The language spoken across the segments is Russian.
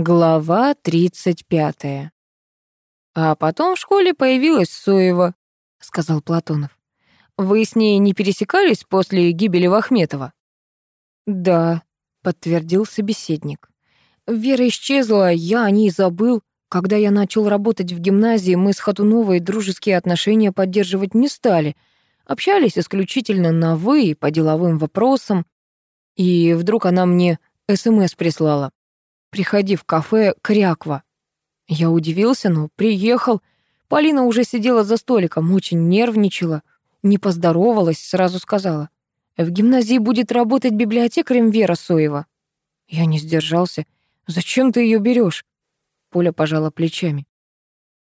Глава 35. «А потом в школе появилась Соева», — сказал Платонов. «Вы с ней не пересекались после гибели Вахметова?» «Да», — подтвердил собеседник. «Вера исчезла, я о ней забыл. Когда я начал работать в гимназии, мы с Хатуновой дружеские отношения поддерживать не стали. Общались исключительно на «вы» и по деловым вопросам. И вдруг она мне СМС прислала. «Приходи в кафе Кряква». Я удивился, но приехал. Полина уже сидела за столиком, очень нервничала. Не поздоровалась, сразу сказала. «В гимназии будет работать библиотекарем Вера Соева». Я не сдержался. «Зачем ты ее берешь? Поля пожала плечами.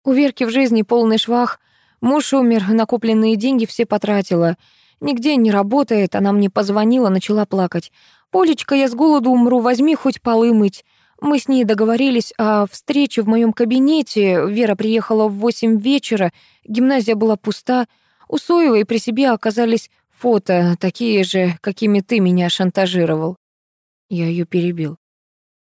У Верки в жизни полный швах. Муж умер, накопленные деньги все потратила. Нигде не работает, она мне позвонила, начала плакать. «Полечка, я с голоду умру, возьми хоть полы мыть». Мы с ней договорились о встрече в моем кабинете. Вера приехала в восемь вечера, гимназия была пуста. У Соевой при себе оказались фото, такие же, какими ты меня шантажировал. Я ее перебил.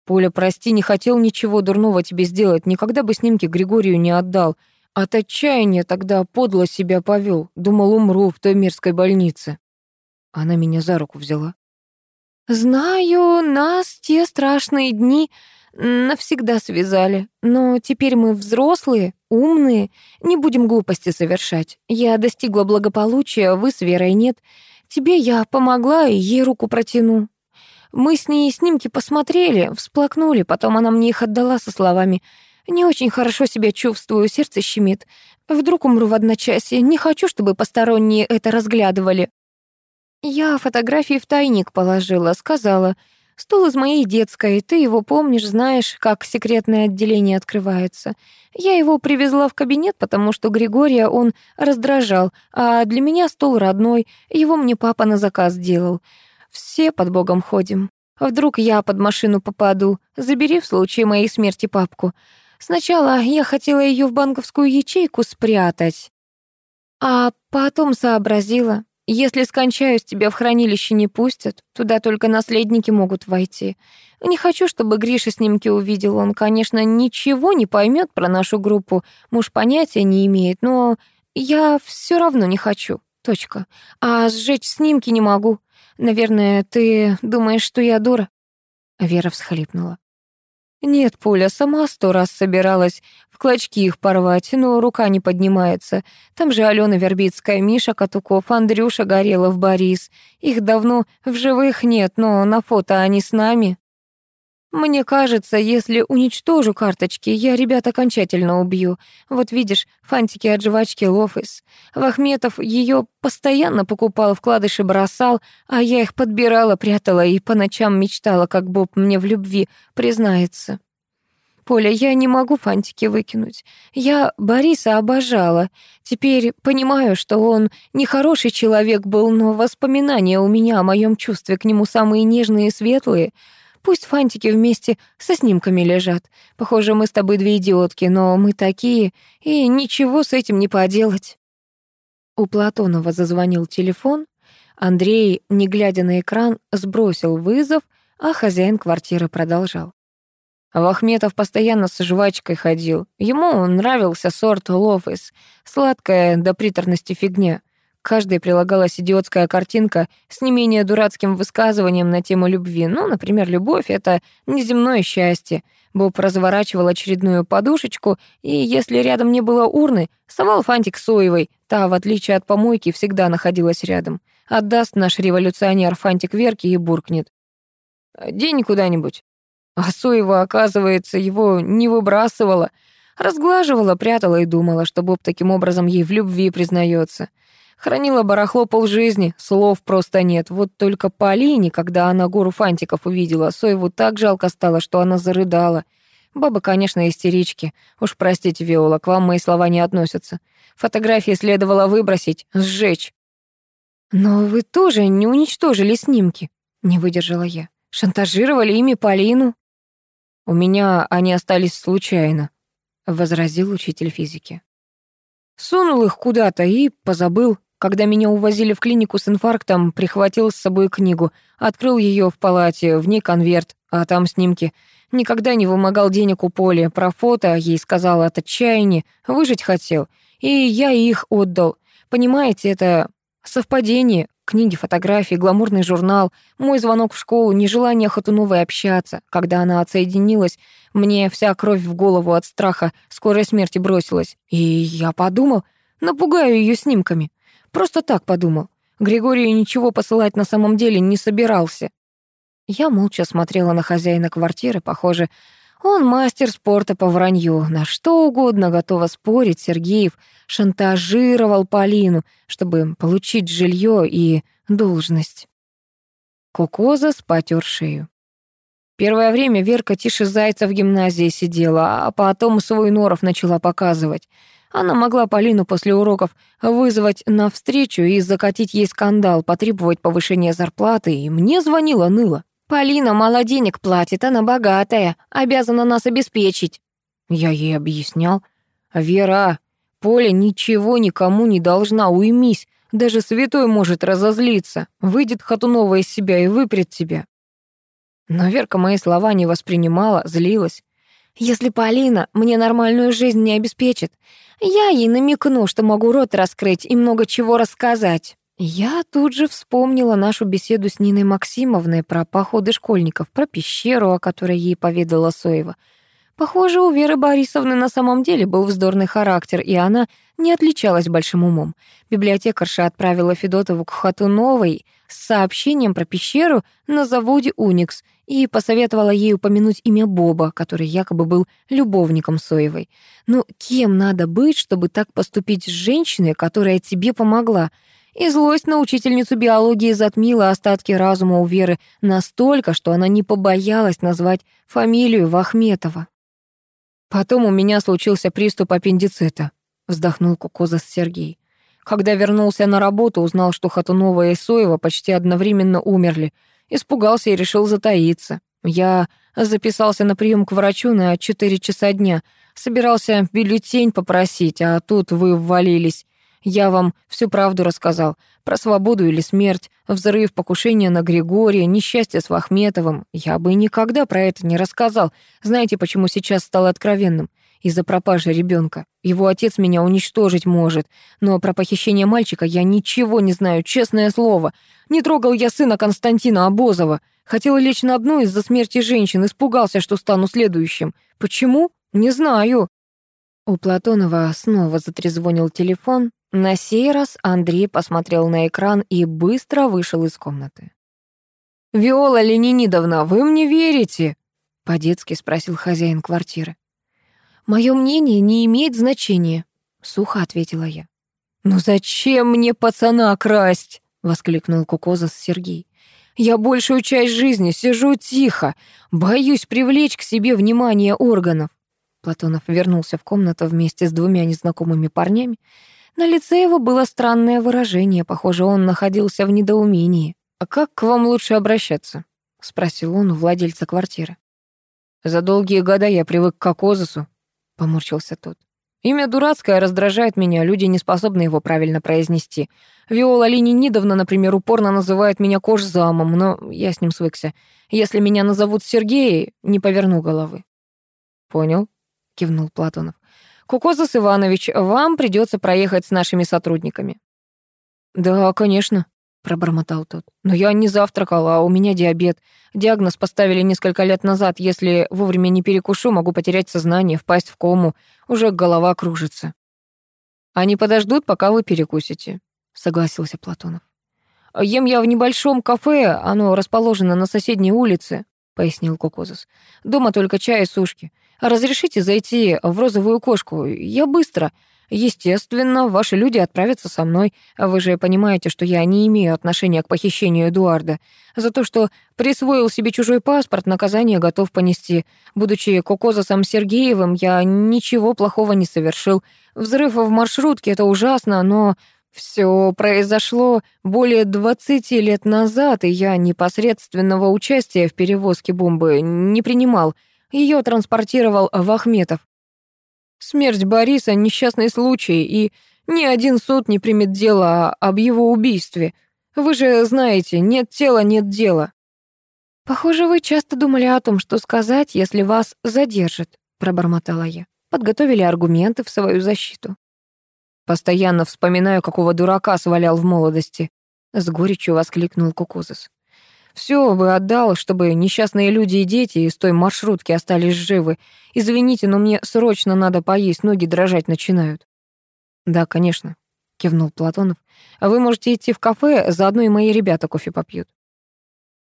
Поля, прости, не хотел ничего дурного тебе сделать, никогда бы снимки Григорию не отдал. От отчаяния тогда подло себя повел, думал, умру в той мерзкой больнице. Она меня за руку взяла. «Знаю, нас те страшные дни навсегда связали, но теперь мы взрослые, умные, не будем глупости совершать. Я достигла благополучия, вы с Верой нет. Тебе я помогла и ей руку протяну». Мы с ней снимки посмотрели, всплакнули, потом она мне их отдала со словами «Не очень хорошо себя чувствую, сердце щемит. Вдруг умру в одночасье, не хочу, чтобы посторонние это разглядывали». Я фотографии в тайник положила, сказала, «Стол из моей детской, ты его помнишь, знаешь, как секретное отделение открывается. Я его привезла в кабинет, потому что Григория он раздражал, а для меня стол родной, его мне папа на заказ делал. Все под Богом ходим. Вдруг я под машину попаду, забери в случае моей смерти папку. Сначала я хотела ее в банковскую ячейку спрятать, а потом сообразила, если скончаюсь, тебя в хранилище не пустят, туда только наследники могут войти. Не хочу, чтобы Гриша снимки увидел. Он, конечно, ничего не поймет про нашу группу, муж понятия не имеет, но я все равно не хочу. Точка. А сжечь снимки не могу. Наверное, ты думаешь, что я дура?» Вера всхлипнула. «Нет, Поля, сама сто раз собиралась в клочки их порвать, но рука не поднимается. Там же Алена Вербицкая, Миша Катуков, Андрюша Горелов, Борис. Их давно в живых нет, но на фото они с нами. Мне кажется, если уничтожу карточки, я ребят окончательно убью. Вот видишь, фантики от жвачки Лофис. Вахметов ее постоянно покупал, вкладыши бросал, а я их подбирала, прятала и по ночам мечтала, как Боб мне в любви признается. Поля, я не могу фантики выкинуть. Я Бориса обожала. Теперь понимаю, что он нехороший человек был, но воспоминания у меня о моем чувстве к нему самые нежные и светлые — Пусть фантики вместе со снимками лежат. Похоже, мы с тобой две идиотки, но мы такие, и ничего с этим не поделать». У Платонова зазвонил телефон. Андрей, не глядя на экран, сбросил вызов, а хозяин квартиры продолжал. Вахметов постоянно с жвачкой ходил. Ему нравился сорт лофис, сладкая до приторности фигня каждой прилагалась идиотская картинка с не менее дурацким высказыванием на тему любви. Ну, например, любовь — это неземное счастье. Боб разворачивал очередную подушечку, и если рядом не было урны, совал фантик соевой. Та, в отличие от помойки, всегда находилась рядом. Отдаст наш революционер фантик Верке и буркнет. «День куда-нибудь». А Соева, оказывается, его не выбрасывала. Разглаживала, прятала и думала, что Боб таким образом ей в любви признается. Хранила барахло полжизни, слов просто нет. Вот только Полине, когда она гору фантиков увидела, Соеву так жалко стало, что она зарыдала. Баба, конечно, истерички. Уж простите, Виола, к вам мои слова не относятся. Фотографии следовало выбросить, сжечь. «Но вы тоже не уничтожили снимки», — не выдержала я. «Шантажировали ими Полину». «У меня они остались случайно», — возразил учитель физики. Сунул их куда-то и позабыл. Когда меня увозили в клинику с инфарктом, прихватил с собой книгу, открыл ее в палате, в ней конверт, а там снимки. Никогда не вымогал денег у Поли. Про фото ей сказал от отчаяния. Выжить хотел. И я их отдал. Понимаете, это совпадение. Книги, фотографии, гламурный журнал, мой звонок в школу, нежелание Хатуновой общаться. Когда она отсоединилась, мне вся кровь в голову от страха скорой смерти бросилась. И я подумал, напугаю ее снимками. Просто так подумал. Григорию ничего посылать на самом деле не собирался. Я молча смотрела на хозяина квартиры, похоже, он мастер спорта по вранью, на что угодно готова спорить. Сергеев шантажировал Полину, чтобы получить жилье и должность. Кокоза спотер шею. Первое время Верка тише зайца в гимназии сидела, а потом свой норов начала показывать. Она могла Полину после уроков вызвать на встречу и закатить ей скандал, потребовать повышения зарплаты, и мне звонила ныла. «Полина мало денег платит, она богатая, обязана нас обеспечить». Я ей объяснял. «Вера, Поля ничего никому не должна, уймись. Даже святой может разозлиться. Выйдет Хатунова из себя и выпрет тебя». Но Верка мои слова не воспринимала, злилась. «Если Полина мне нормальную жизнь не обеспечит, я ей намекну, что могу рот раскрыть и много чего рассказать». Я тут же вспомнила нашу беседу с Ниной Максимовной про походы школьников, про пещеру, о которой ей поведала Соева. Похоже, у Веры Борисовны на самом деле был вздорный характер, и она не отличалась большим умом. Библиотекарша отправила Федотову к Хатуновой с сообщением про пещеру на заводе «Уникс» и посоветовала ей упомянуть имя Боба, который якобы был любовником Соевой. Ну, кем надо быть, чтобы так поступить с женщиной, которая тебе помогла — и злость на учительницу биологии затмила остатки разума у Веры настолько, что она не побоялась назвать фамилию Вахметова. «Потом у меня случился приступ аппендицита», — вздохнул Кукозас Сергей. Когда вернулся на работу, узнал, что Хатунова и Соева почти одновременно умерли. Испугался и решил затаиться. Я записался на прием к врачу на 4 часа дня. Собирался бюллетень попросить, а тут вы ввалились. Я вам всю правду рассказал. Про свободу или смерть, взрыв, покушение на Григория, несчастье с Вахметовым. Я бы никогда про это не рассказал. Знаете, почему сейчас стало откровенным? Из-за пропажи ребенка. Его отец меня уничтожить может. Но про похищение мальчика я ничего не знаю, честное слово. Не трогал я сына Константина Обозова. Хотел лечь на дно из-за смерти женщин, испугался, что стану следующим. Почему? Не знаю. У Платонова снова затрезвонил телефон. На сей раз Андрей посмотрел на экран и быстро вышел из комнаты. «Виола Ленинидовна, вы мне верите?» — по-детски спросил хозяин квартиры. «Мое мнение не имеет значения», — сухо ответила я. «Ну зачем мне пацана красть?» — воскликнул Кукозас Сергей. «Я большую часть жизни сижу тихо, боюсь привлечь к себе внимание органов». Платонов вернулся в комнату вместе с двумя незнакомыми парнями. На лице его было странное выражение, похоже, он находился в недоумении. «А как к вам лучше обращаться?» — спросил он у владельца квартиры. «За долгие года я привык к Акозусу», — поморщился тот. «Имя дурацкое раздражает меня, люди не способны его правильно произнести. Виола Ленинидовна, например, упорно называет меня кожзамом, но я с ним свыкся. Если меня назовут Сергей, не поверну головы». «Понял», — кивнул Платонов. Кукозас Иванович, вам придется проехать с нашими сотрудниками». «Да, конечно», — пробормотал тот. «Но я не завтракал, а у меня диабет. Диагноз поставили несколько лет назад. Если вовремя не перекушу, могу потерять сознание, впасть в кому. Уже голова кружится». «Они подождут, пока вы перекусите», — согласился Платонов. «Ем я в небольшом кафе, оно расположено на соседней улице», — пояснил Кукозас. «Дома только чай и сушки. Разрешите зайти в розовую кошку? Я быстро. Естественно, ваши люди отправятся со мной. Вы же понимаете, что я не имею отношения к похищению Эдуарда. За то, что присвоил себе чужой паспорт, наказание готов понести. Будучи Кокозасом Сергеевым, я ничего плохого не совершил. Взрыв в маршрутке — это ужасно, но все произошло более 20 лет назад, и я непосредственного участия в перевозке бомбы не принимал. Ее транспортировал Вахметов. Смерть Бориса — несчастный случай, и ни один суд не примет дело об его убийстве. Вы же знаете, нет тела — нет дела. «Похоже, вы часто думали о том, что сказать, если вас задержат», — пробормотала я. Подготовили аргументы в свою защиту. «Постоянно вспоминаю, какого дурака свалял в молодости», — с горечью воскликнул Кукузес. «Все бы отдал, чтобы несчастные люди и дети из той маршрутки остались живы. Извините, но мне срочно надо поесть, ноги дрожать начинают». «Да, конечно», — кивнул Платонов. «А вы можете идти в кафе, заодно и мои ребята кофе попьют».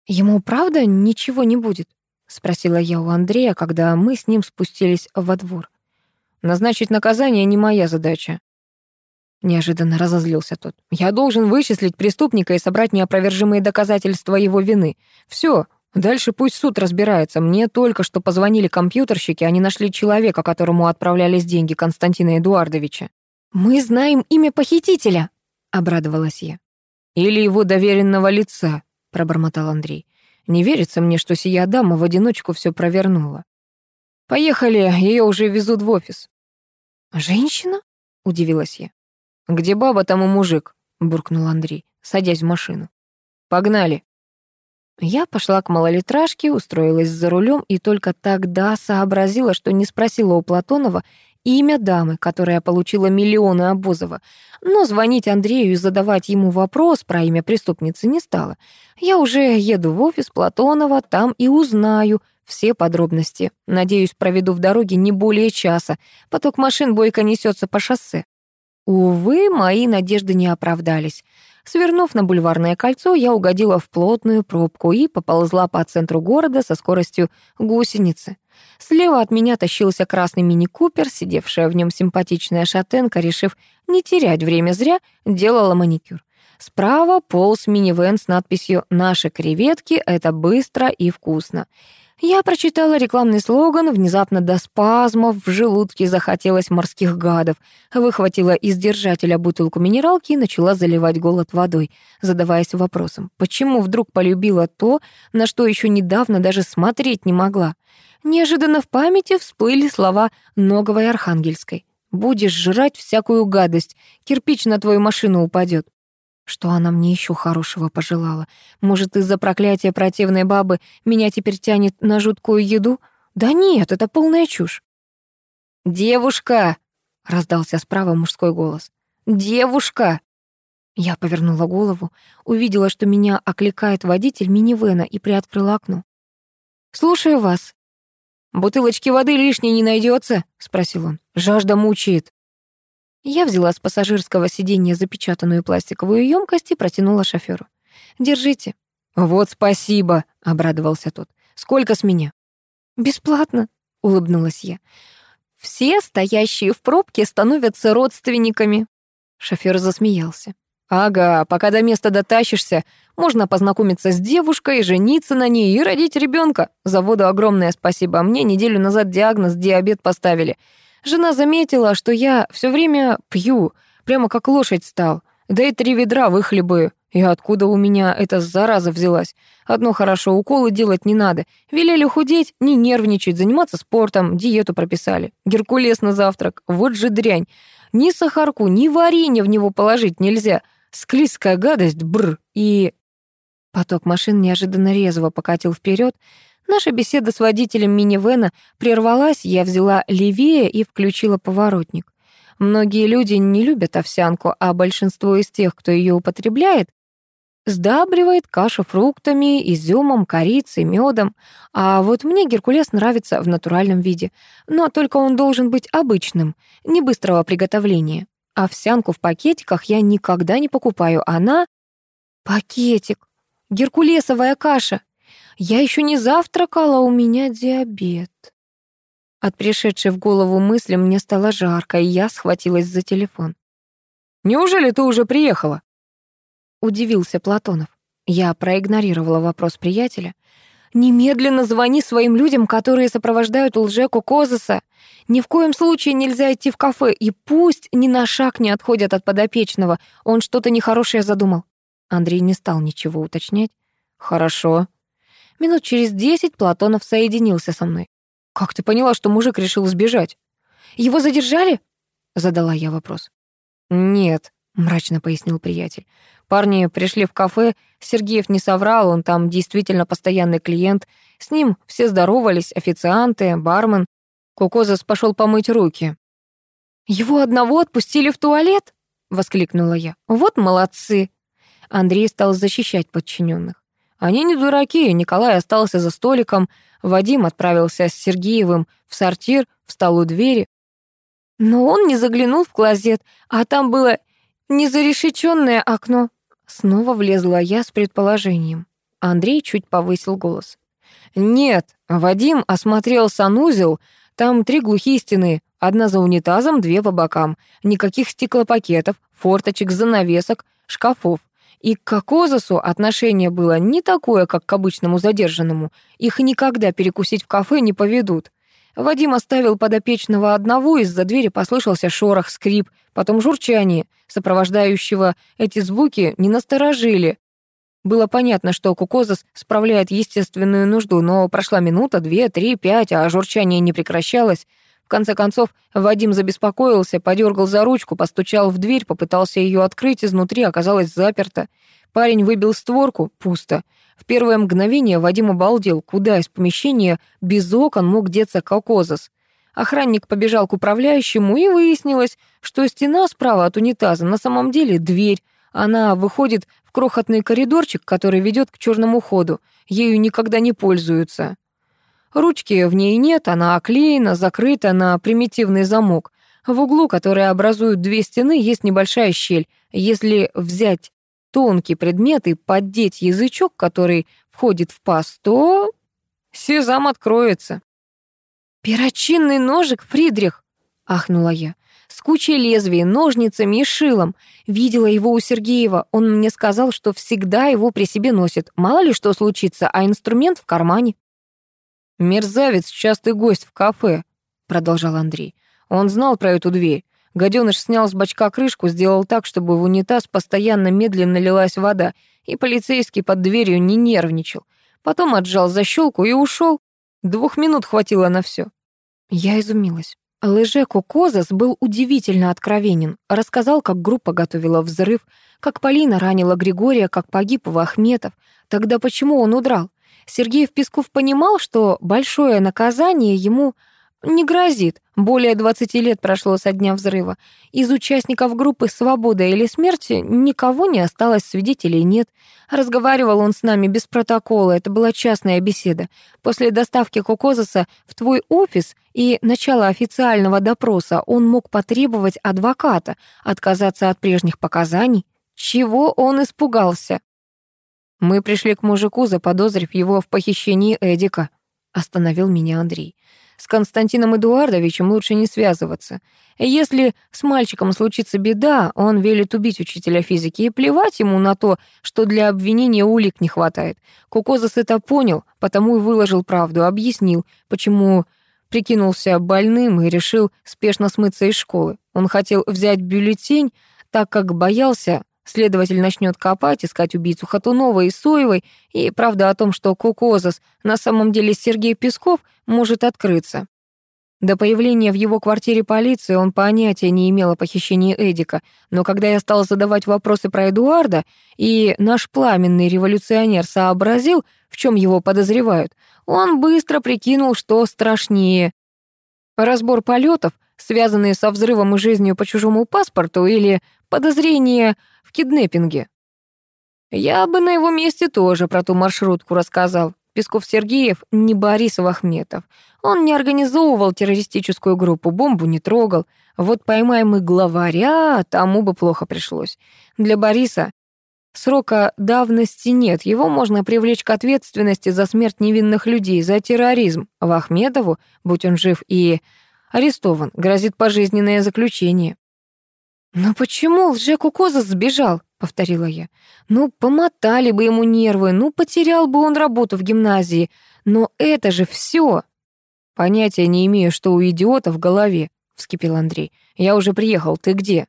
«Ему правда ничего не будет?» — спросила я у Андрея, когда мы с ним спустились во двор. «Назначить наказание не моя задача». Неожиданно разозлился тот. «Я должен вычислить преступника и собрать неопровержимые доказательства его вины. Все, дальше пусть суд разбирается. Мне только что позвонили компьютерщики, они нашли человека, которому отправлялись деньги Константина Эдуардовича». «Мы знаем имя похитителя», — обрадовалась я. «Или его доверенного лица», пробормотал Андрей. Не верится мне, что сия дама в одиночку все провернула. Поехали, ее уже везут в офис. Женщина? удивилась я. Где баба, там и мужик, буркнул Андрей, садясь в машину. Погнали. Я пошла к малолитражке, устроилась за рулем и только тогда сообразила, что не спросила у Платонова, имя дамы, которая получила миллионы Обозова. Но звонить Андрею и задавать ему вопрос про имя преступницы не стала. Я уже еду в офис Платонова, там и узнаю все подробности. Надеюсь, проведу в дороге не более часа. Поток машин бойко несется по шоссе. Увы, мои надежды не оправдались. Свернув на бульварное кольцо, я угодила в плотную пробку и поползла по центру города со скоростью гусеницы. Слева от меня тащился красный мини-купер, сидевшая в нем симпатичная шатенка, решив не терять время зря, делала маникюр. Справа полз минивэн с надписью «Наши креветки — это быстро и вкусно». Я прочитала рекламный слоган, внезапно до спазмов в желудке захотелось морских гадов, выхватила из держателя бутылку минералки и начала заливать голод водой, задаваясь вопросом, почему вдруг полюбила то, на что еще недавно даже смотреть не могла. Неожиданно в памяти всплыли слова Ноговой Архангельской. «Будешь жрать всякую гадость, кирпич на твою машину упадет». Что она мне еще хорошего пожелала? Может, из-за проклятия противной бабы меня теперь тянет на жуткую еду? Да нет, это полная чушь. «Девушка!» — раздался справа мужской голос. «Девушка!» Я повернула голову, увидела, что меня окликает водитель минивэна и приоткрыла окно. «Слушаю вас». «Бутылочки воды лишней не найдется?» — спросил он. «Жажда мучает». Я взяла с пассажирского сиденья запечатанную пластиковую емкость и протянула шофёру. «Держите». «Вот спасибо», — обрадовался тот. «Сколько с меня?» «Бесплатно», — улыбнулась я. «Все, стоящие в пробке, становятся родственниками». Шофёр засмеялся. «Ага, пока до места дотащишься, можно познакомиться с девушкой, жениться на ней и родить ребенка. Заводу огромное спасибо. Мне неделю назад диагноз диабет поставили. Жена заметила, что я все время пью, прямо как лошадь стал. Да и три ведра выхлебаю. И откуда у меня эта зараза взялась? Одно хорошо, уколы делать не надо. Велели худеть, не нервничать, заниматься спортом, диету прописали. Геркулес на завтрак, вот же дрянь. Ни сахарку, ни варенье в него положить нельзя. Склизкая гадость, бр. И... Поток машин неожиданно резво покатил вперед. Наша беседа с водителем минивэна прервалась, я взяла левее и включила поворотник. Многие люди не любят овсянку, а большинство из тех, кто ее употребляет, сдабривает кашу фруктами, изюмом, корицей, медом. А вот мне геркулес нравится в натуральном виде. Но только он должен быть обычным, не быстрого приготовления. Овсянку в пакетиках я никогда не покупаю. Она... Пакетик. Геркулесовая каша. Я еще не завтракала, у меня диабет. От пришедшей в голову мысли мне стало жарко, и я схватилась за телефон. «Неужели ты уже приехала?» Удивился Платонов. Я проигнорировала вопрос приятеля. «Немедленно звони своим людям, которые сопровождают Лжеку Козаса. Ни в коем случае нельзя идти в кафе, и пусть ни на шаг не отходят от подопечного. Он что-то нехорошее задумал». Андрей не стал ничего уточнять. «Хорошо», Минут через десять Платонов соединился со мной. «Как ты поняла, что мужик решил сбежать?» «Его задержали?» — задала я вопрос. «Нет», мрачно пояснил приятель. Парни пришли в кафе, Сергеев не соврал, он там действительно постоянный клиент. С ним все здоровались, официанты, бармен. Кукозас пошел помыть руки. «Его одного отпустили в туалет?» — воскликнула я. «Вот молодцы!» Андрей стал защищать подчиненных. Они не дураки, Николай остался за столиком, Вадим отправился с Сергеевым в сортир, встал у двери. Но он не заглянул в клозет, а там было незарешеченное окно. Снова влезла я с предположением. Андрей чуть повысил голос. «Нет, Вадим осмотрел санузел, там три глухие стены, одна за унитазом, две по бокам, никаких стеклопакетов, форточек, занавесок, шкафов. И к Кокозасу отношение было не такое, как к обычному задержанному. Их никогда перекусить в кафе не поведут. Вадим оставил подопечного одного, из-за двери послышался шорох, скрип, потом журчание, сопровождающего эти звуки, не насторожили. Было понятно, что Кукозас справляет естественную нужду, но прошла минута, две, три, пять, а журчание не прекращалось. В конце концов, Вадим забеспокоился, подергал за ручку, постучал в дверь, попытался ее открыть, изнутри оказалось заперто. Парень выбил створку, пусто. В первое мгновение Вадим обалдел, куда из помещения без окон мог деться Кокозас. Охранник побежал к управляющему, и выяснилось, что стена справа от унитаза на самом деле дверь. Она выходит в крохотный коридорчик, который ведет к черному ходу. Ею никогда не пользуются. Ручки в ней нет, она оклеена, закрыта на примитивный замок. В углу, который образуют две стены, есть небольшая щель. Если взять тонкий предмет и поддеть язычок, который входит в паз, то сезам откроется. «Перочинный ножик, Фридрих!» — ахнула я. «С кучей лезвий, ножницами и шилом. Видела его у Сергеева. Он мне сказал, что всегда его при себе носит. Мало ли что случится, а инструмент в кармане». «Мерзавец — частый гость в кафе», — продолжал Андрей. «Он знал про эту дверь. Гаденыш снял с бачка крышку, сделал так, чтобы в унитаз постоянно медленно лилась вода, и полицейский под дверью не нервничал. Потом отжал защелку и ушел. Двух минут хватило на все. Я изумилась. Лежеко Козас был удивительно откровенен. Рассказал, как группа готовила взрыв, как Полина ранила Григория, как погиб Вахметов. Тогда почему он удрал? Сергей Песков понимал, что большое наказание ему не грозит. Более 20 лет прошло со дня взрыва. Из участников группы «Свобода или смерть» никого не осталось, свидетелей нет. Разговаривал он с нами без протокола, это была частная беседа. После доставки Кокозаса в твой офис и начала официального допроса он мог потребовать адвоката, отказаться от прежних показаний. Чего он испугался? Мы пришли к мужику, заподозрив его в похищении Эдика. Остановил меня Андрей. С Константином Эдуардовичем лучше не связываться. Если с мальчиком случится беда, он велит убить учителя физики, и плевать ему на то, что для обвинения улик не хватает. Кукозас это понял, потому и выложил правду, объяснил, почему прикинулся больным и решил спешно смыться из школы. Он хотел взять бюллетень, так как боялся, Следователь начнет копать, искать убийцу Хатунова и Соевой, и правда о том, что Кукозас на самом деле Сергей Песков, может открыться. До появления в его квартире полиции он понятия не имел о похищении Эдика, но когда я стал задавать вопросы про Эдуарда, и наш пламенный революционер сообразил, в чем его подозревают, он быстро прикинул, что страшнее. Разбор полетов, связанные со взрывом и жизнью по чужому паспорту, или подозрение киднеппинге. Я бы на его месте тоже про ту маршрутку рассказал. Песков Сергеев не Борисов Ахметов. Он не организовывал террористическую группу, бомбу не трогал. Вот поймаем и главаря, тому бы плохо пришлось. Для Бориса срока давности нет, его можно привлечь к ответственности за смерть невинных людей, за терроризм. В Ахметову, будь он жив и арестован, грозит пожизненное заключение. «Но почему лже-кукоза сбежал?» — повторила я. «Ну, помотали бы ему нервы, ну, потерял бы он работу в гимназии. Но это же все. «Понятия не имею, что у идиота в голове», — вскипел Андрей. «Я уже приехал, ты где?»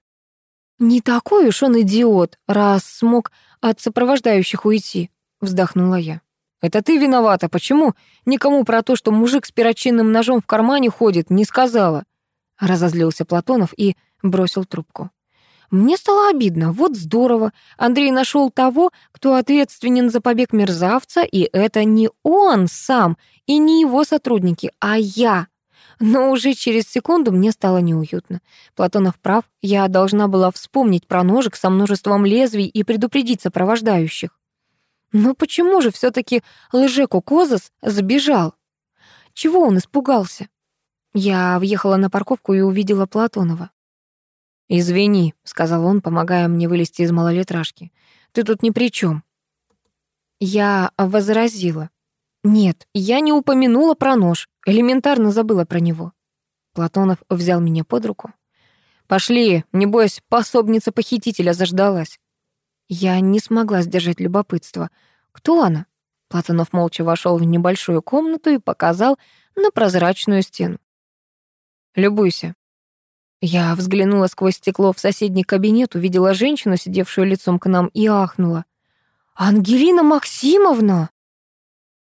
«Не такой уж он идиот, раз смог от сопровождающих уйти», — вздохнула я. «Это ты виновата. Почему никому про то, что мужик с перочинным ножом в кармане ходит, не сказала?» Разозлился Платонов и бросил трубку. Мне стало обидно. Вот здорово. Андрей нашел того, кто ответственен за побег мерзавца, и это не он сам, и не его сотрудники, а я. Но уже через секунду мне стало неуютно. Платонов прав, я должна была вспомнить про ножик со множеством лезвий и предупредить сопровождающих. Но почему же все таки Лжеку Козас сбежал? Чего он испугался? Я въехала на парковку и увидела Платонова. «Извини», — сказал он, помогая мне вылезти из малолитражки. «Ты тут ни при чем. Я возразила. Нет, я не упомянула про нож, элементарно забыла про него. Платонов взял меня под руку. «Пошли, небось, пособница похитителя заждалась». Я не смогла сдержать любопытство. «Кто она?» Платонов молча вошел в небольшую комнату и показал на прозрачную стену. Любуйся». Я взглянула сквозь стекло в соседний кабинет, увидела женщину, сидевшую лицом к нам, и ахнула. «Ангелина Максимовна!»